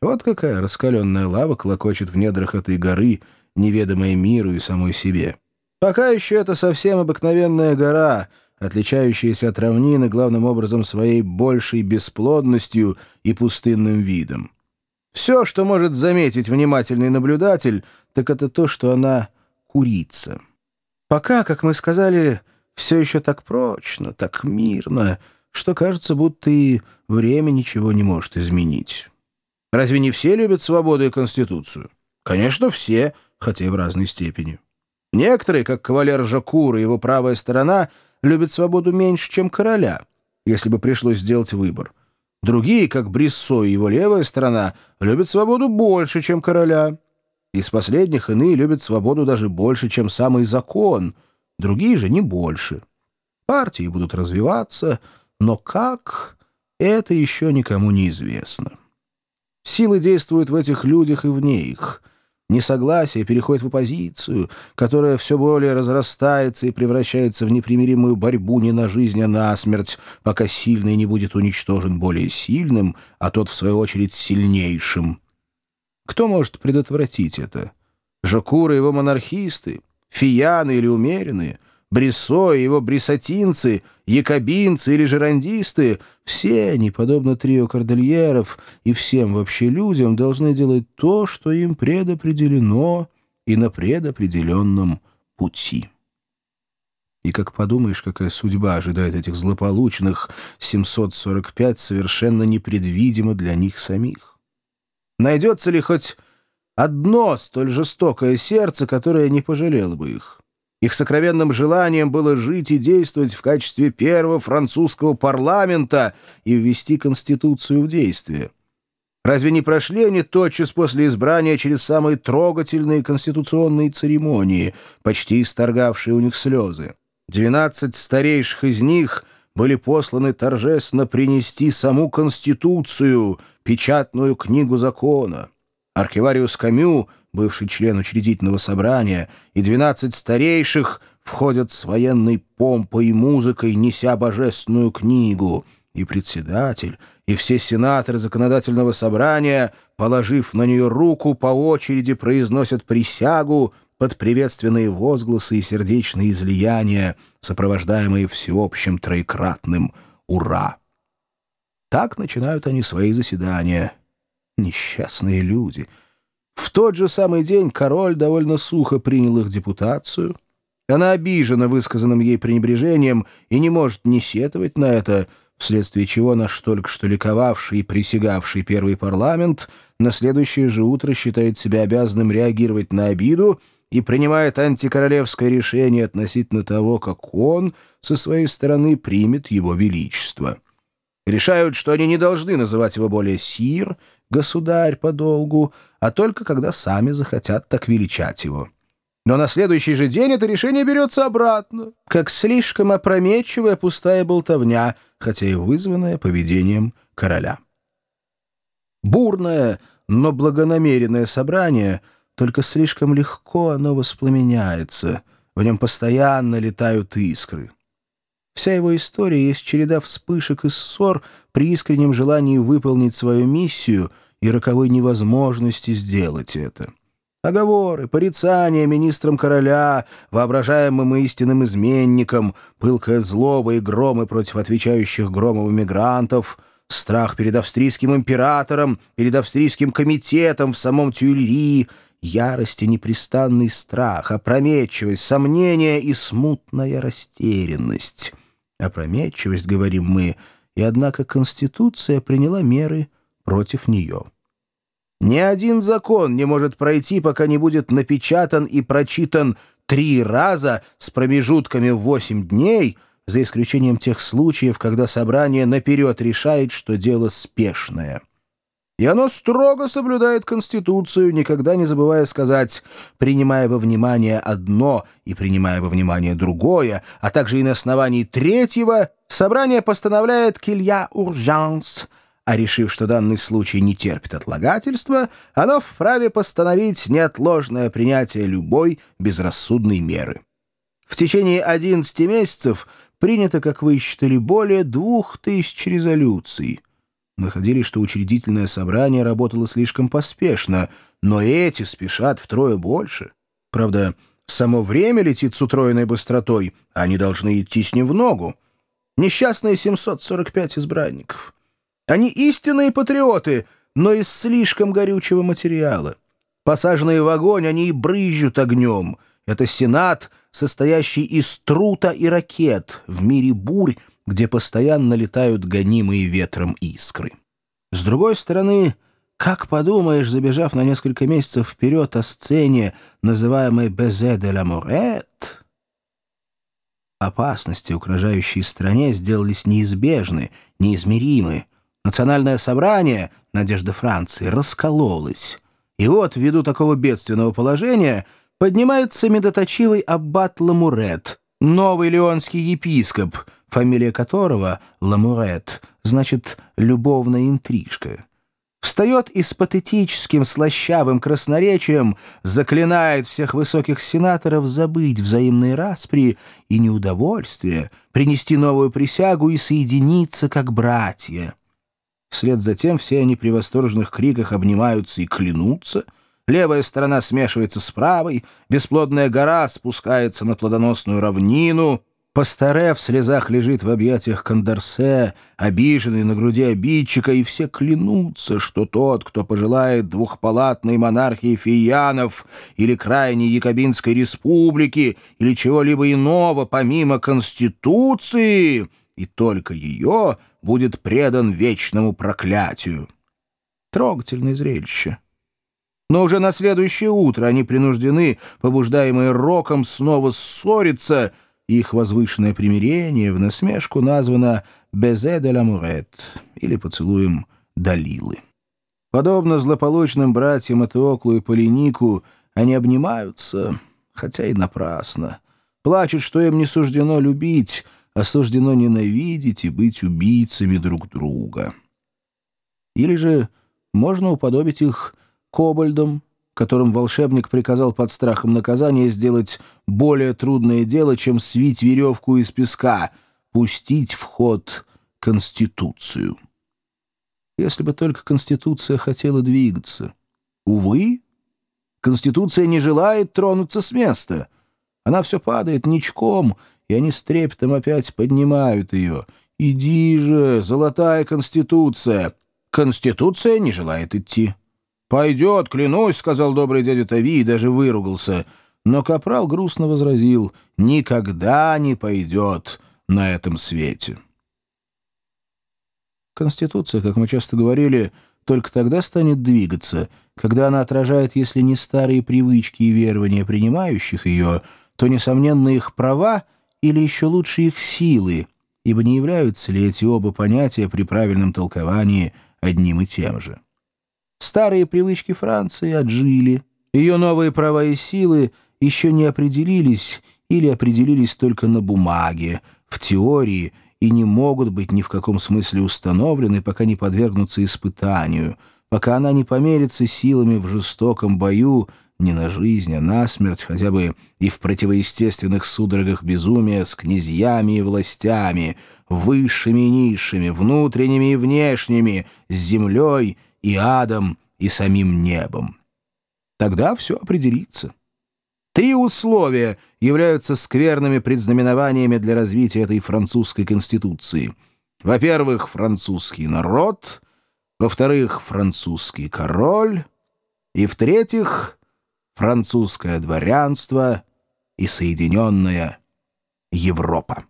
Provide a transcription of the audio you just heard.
Вот какая раскаленная лава клокочет в недрах этой горы, неведомая миру и самой себе. Пока еще это совсем обыкновенная гора, отличающаяся от равнины главным образом своей большей бесплодностью и пустынным видом. Все, что может заметить внимательный наблюдатель, так это то, что она курица. Пока, как мы сказали, все еще так прочно, так мирно, что кажется, будто и время ничего не может изменить. Разве не все любят свободу и Конституцию? Конечно, все, хотя и в разной степени. Некоторые, как кавалер Жакур и его правая сторона, любят свободу меньше, чем короля, если бы пришлось сделать выбор. Другие, как Бриссо и его левая сторона, любят свободу больше, чем короля. Из последних иные любят свободу даже больше, чем самый закон, другие же не больше. Партии будут развиваться, но как — это еще никому не известно. Силы действуют в этих людях и вне их. Несогласие переходит в оппозицию, которая все более разрастается и превращается в непримиримую борьбу не на жизнь, а на смерть, пока сильный не будет уничтожен более сильным, а тот, в свою очередь, сильнейшим. Кто может предотвратить это? Жокуры его монархисты, фияны или умеренные — Брессо и его брессатинцы, якобинцы или жерандисты — все они, подобно трио кордельеров и всем вообще людям, должны делать то, что им предопределено и на предопределенном пути. И как подумаешь, какая судьба ожидает этих злополучных 745 совершенно непредвидимо для них самих. Найдется ли хоть одно столь жестокое сердце, которое не пожалело бы их? Их сокровенным желанием было жить и действовать в качестве первого французского парламента и ввести Конституцию в действие. Разве не прошли они тотчас после избрания через самые трогательные конституционные церемонии, почти исторгавшие у них слезы? Двенадцать старейших из них были посланы торжественно принести саму Конституцию, печатную книгу закона. Архивариус Камю бывший член учредительного собрания, и двенадцать старейших входят с военной помпой и музыкой, неся божественную книгу, и председатель, и все сенаторы законодательного собрания, положив на нее руку, по очереди произносят присягу под приветственные возгласы и сердечные излияния, сопровождаемые всеобщим троекратным «Ура!». Так начинают они свои заседания. Несчастные люди — в тот же самый день король довольно сухо принял их депутацию. Она обижена высказанным ей пренебрежением и не может не сетовать на это, вследствие чего наш только что ликовавший и присягавший первый парламент на следующее же утро считает себя обязанным реагировать на обиду и принимает антикоролевское решение относительно того, как он со своей стороны примет его величество. Решают, что они не должны называть его более «сир», «государь» по долгу, а только когда сами захотят так величать его. Но на следующий же день это решение берется обратно, как слишком опрометчивая пустая болтовня, хотя и вызванная поведением короля. Бурное, но благонамеренное собрание, только слишком легко оно воспламеняется, в нем постоянно летают искры. Вся его история есть череда вспышек и ссор при искреннем желании выполнить свою миссию и роковой невозможности сделать это. Оговоры, порицания министрам короля, воображаемым истинным изменникам, пылкая злоба и громы против отвечающих громов мигрантов, страх перед австрийским императором, перед австрийским комитетом в самом Тюильри, ярость и непрестанный страх, опрометчивость, сомнения и смутная растерянность. Опрометчивость, говорим мы, и однако Конституция приняла меры против нее. Ни один закон не может пройти, пока не будет напечатан и прочитан три раза с промежутками в восемь дней, за исключением тех случаев, когда собрание наперед решает, что дело спешное. И оно строго соблюдает Конституцию, никогда не забывая сказать, принимая во внимание одно и принимая во внимание другое, а также и на основании третьего, собрание постановляет «килья уржанс», а решив, что данный случай не терпит отлагательства, оно вправе постановить неотложное принятие любой безрассудной меры. В течение 11 месяцев принято, как вы считали, более двух тысяч резолюций — находили, что учредительное собрание работало слишком поспешно, но эти спешат втрое больше. Правда, само время летит с утроенной быстротой, а они должны идти с ним в ногу. Несчастные 745 избранников. Они истинные патриоты, но из слишком горючего материала. Посаженные в огонь, они и брызжут огнем. Это Сенат, состоящий из трута и ракет в мире бурь, где постоянно летают гонимые ветром искры. С другой стороны, как подумаешь, забежав на несколько месяцев вперед о сцене, называемой «Безе де ла Мурет», опасности, угрожающие стране, сделались неизбежны, неизмеримы. Национальное собрание, надежда Франции, раскололось. И вот, ввиду такого бедственного положения, поднимается медоточивый аббат Ламурет, новый леонский епископ, фамилия которого, Ламурет, значит «любовная интрижка». Встает и с патетическим слащавым красноречием заклинает всех высоких сенаторов забыть взаимные распри и неудовольствие, принести новую присягу и соединиться как братья. Вслед за тем все они при восторженных криках обнимаются и клянутся — Левая сторона смешивается с правой, бесплодная гора спускается на плодоносную равнину, Пастаре в слезах лежит в объятиях Кондорсе, обиженный на груди обидчика, и все клянутся, что тот, кто пожелает двухпалатной монархии фиянов или крайней Якобинской республики или чего-либо иного помимо Конституции, и только ее будет предан вечному проклятию. Трогательное зрелище. Но уже на следующее утро они принуждены, побуждаемые роком, снова ссориться — их возвышенное примирение в насмешку названо «Безе де ламурет» или поцелуем Далилы. Подобно злополучным братьям Этеоклу и Полинику, они обнимаются, хотя и напрасно. Плачут, что им не суждено любить, а суждено ненавидеть и быть убийцами друг друга. Или же можно уподобить их кобальдам, которым волшебник приказал под страхом наказания сделать более трудное дело, чем свить веревку из песка, пустить в ход Конституцию. Если бы только Конституция хотела двигаться. Увы, Конституция не желает тронуться с места. Она все падает ничком, и они с трепетом опять поднимают ее. «Иди же, золотая Конституция!» Конституция не желает идти. «Пойдет, клянусь», — сказал добрый дядя Тави и даже выругался. Но Капрал грустно возразил, «Никогда не пойдет на этом свете». Конституция, как мы часто говорили, только тогда станет двигаться, когда она отражает, если не старые привычки и верования принимающих ее, то, несомненно, их права или еще лучше их силы, ибо не являются ли эти оба понятия при правильном толковании одним и тем же. Старые привычки Франции отжили. Ее новые права и силы еще не определились или определились только на бумаге, в теории, и не могут быть ни в каком смысле установлены, пока не подвергнутся испытанию, пока она не померится силами в жестоком бою, не на жизнь, а на смерть, хотя бы и в противоестественных судорогах безумия с князьями и властями, высшими и низшими, внутренними и внешними, с землей — и адом, и самим небом. Тогда все определится. Три условия являются скверными предзнаменованиями для развития этой французской конституции. Во-первых, французский народ, во-вторых, французский король, и в-третьих, французское дворянство и Соединенная Европа.